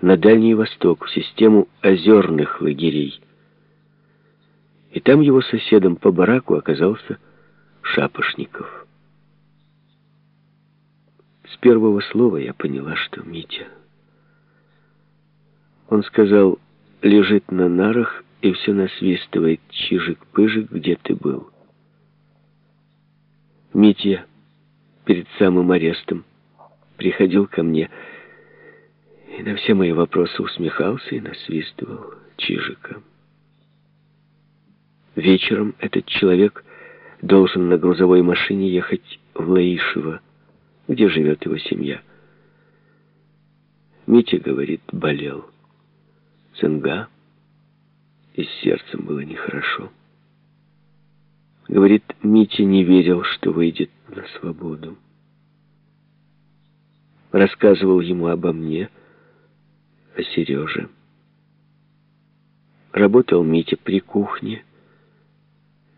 на Дальний Восток, в систему озерных лагерей. И там его соседом по бараку оказался Шапошников. С первого слова я поняла, что Митя. Он сказал, лежит на нарах и все насвистывает «Чижик-пыжик, где ты был?» Митя перед самым арестом приходил ко мне и на все мои вопросы усмехался и насвистывал Чижика. Вечером этот человек должен на грузовой машине ехать в Лаишево, где живет его семья. Митя, говорит, болел. Цинга, и с сердцем было нехорошо. Говорит, Митя не верил, что выйдет на свободу. Рассказывал ему обо мне, о Сереже. Работал Митя при кухне.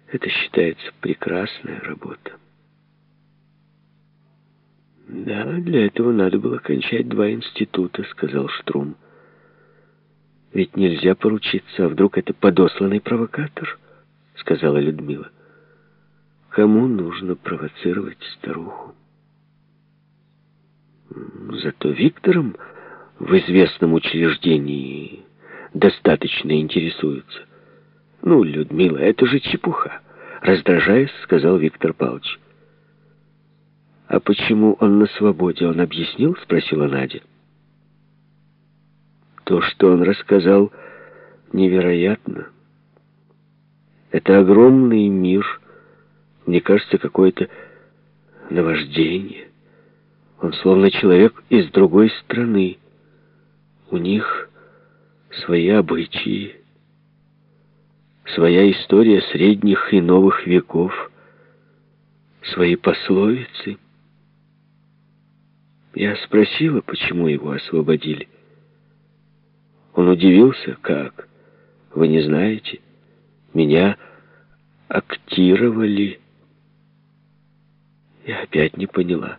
Это считается прекрасная работа. «Да, для этого надо было кончать два института», — сказал Штрум. «Ведь нельзя поручиться, а вдруг это подосланный провокатор?» — сказала Людмила. «Кому нужно провоцировать старуху?» «Зато Виктором в известном учреждении достаточно интересуются». «Ну, Людмила, это же чепуха», — раздражаясь, сказал Виктор Павлович. «А почему он на свободе, он объяснил?» — спросила Надя. То, что он рассказал, невероятно. Это огромный мир, мне кажется, какое-то наваждение. Он словно человек из другой страны. У них свои обычаи, своя история средних и новых веков, свои пословицы. Я спросила, почему его освободили. Он удивился, как? Вы не знаете? Меня актировали. Я опять не поняла.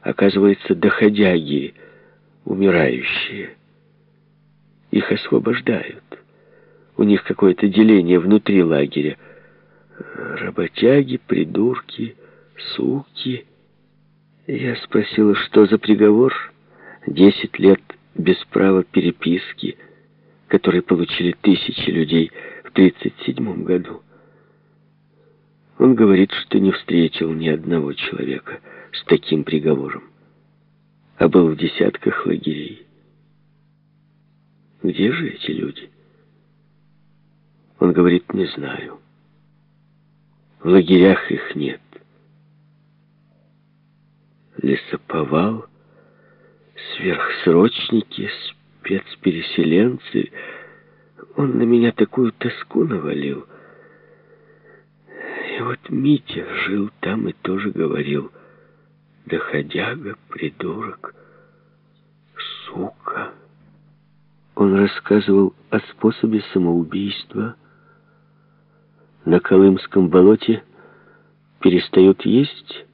Оказывается, доходяги, умирающие. Их освобождают. У них какое-то деление внутри лагеря. Работяги, придурки, суки. Я спросила, что за приговор? Десять лет без права переписки, который получили тысячи людей в 1937 году. Он говорит, что не встретил ни одного человека с таким приговором, а был в десятках лагерей. Где же эти люди? Он говорит, не знаю. В лагерях их нет. Лесоповал — сверхсрочники, спецпереселенцы. Он на меня такую тоску навалил. И вот Митя жил там и тоже говорил, доходяга, придурок, сука. Он рассказывал о способе самоубийства. На Колымском болоте перестают есть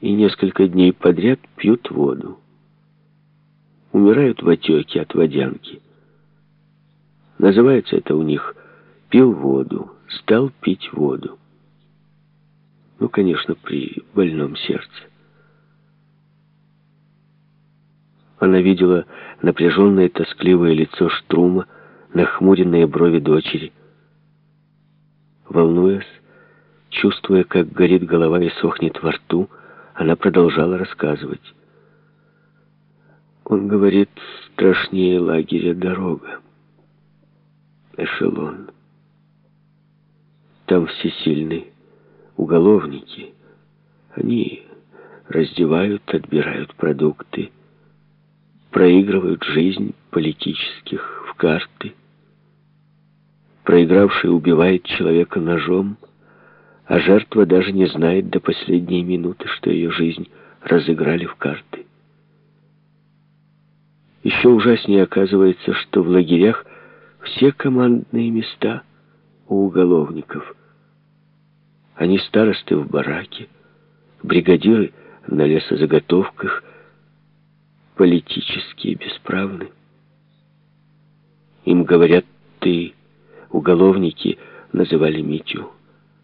и несколько дней подряд пьют воду умирают в отеке от водянки. Называется это у них «пил воду», «стал пить воду». Ну, конечно, при больном сердце. Она видела напряженное тоскливое лицо Штрума, нахмуренные брови дочери. Волнуясь, чувствуя, как горит голова и сохнет во рту, она продолжала рассказывать. Он говорит, страшнее лагеря дорога. Эшелон. Там все сильны. Уголовники. Они раздевают, отбирают продукты, проигрывают жизнь политических в карты. Проигравший убивает человека ножом, а жертва даже не знает до последней минуты, что ее жизнь разыграли в карты. Еще ужаснее оказывается, что в лагерях все командные места у уголовников. Они старосты в бараке, бригадиры на лесозаготовках, политически бесправны. Им говорят, ты, уголовники, называли Митю